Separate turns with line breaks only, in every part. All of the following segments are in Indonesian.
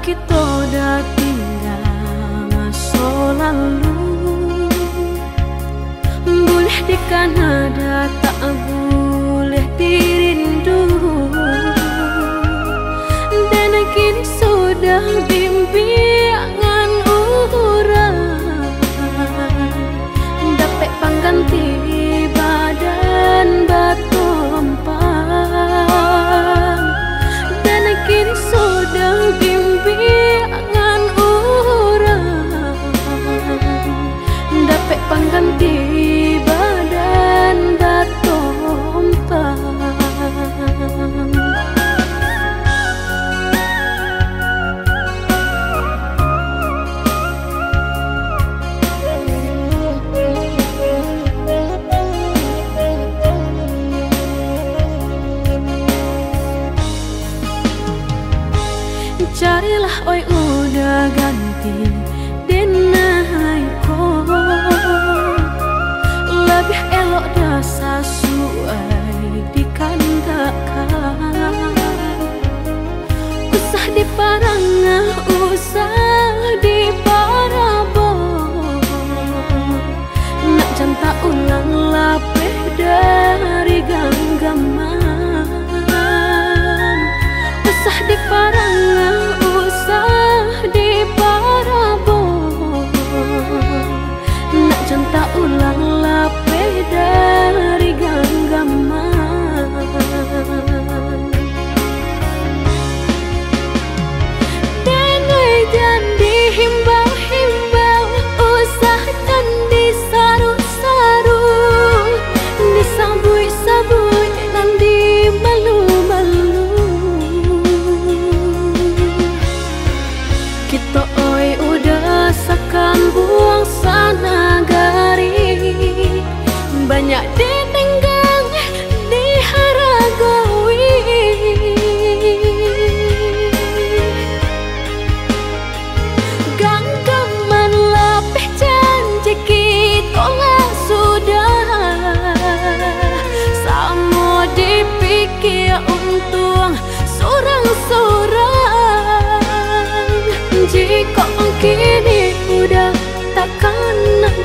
kita dah tinggal masa lalu. Boleh di Kanada tak boleh dirindu Dan kini sudah bimbing pangganti.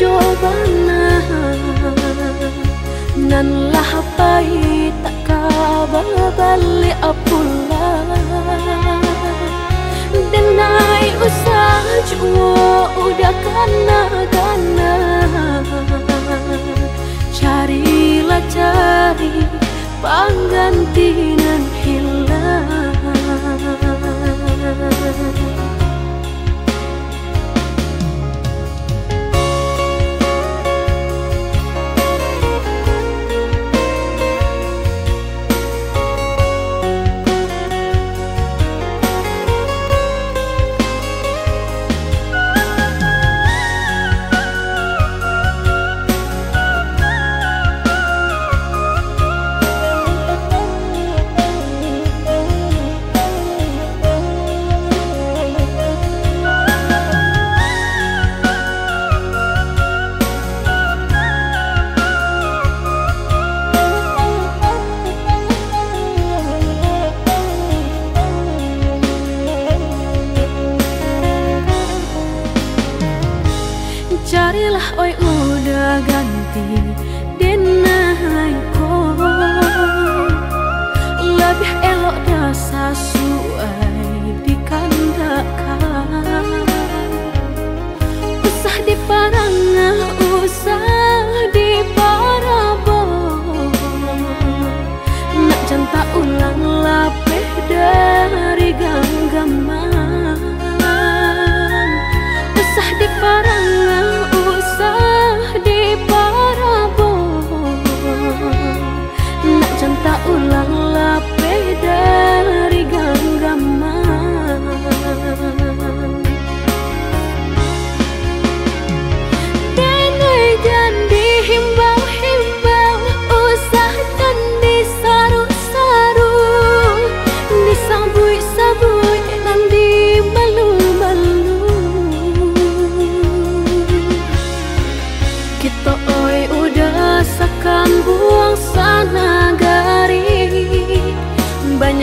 coba nahan nan lah pai tak kabal balik apula dan usah jua udah kana kana carilah cari pengganti Carilah oi udah ganti Denai ko Lebih elok dasar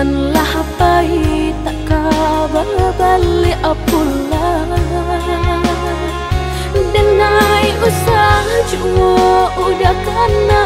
nan lah pai tak kabar balik apulah denai usah jua udah kana kana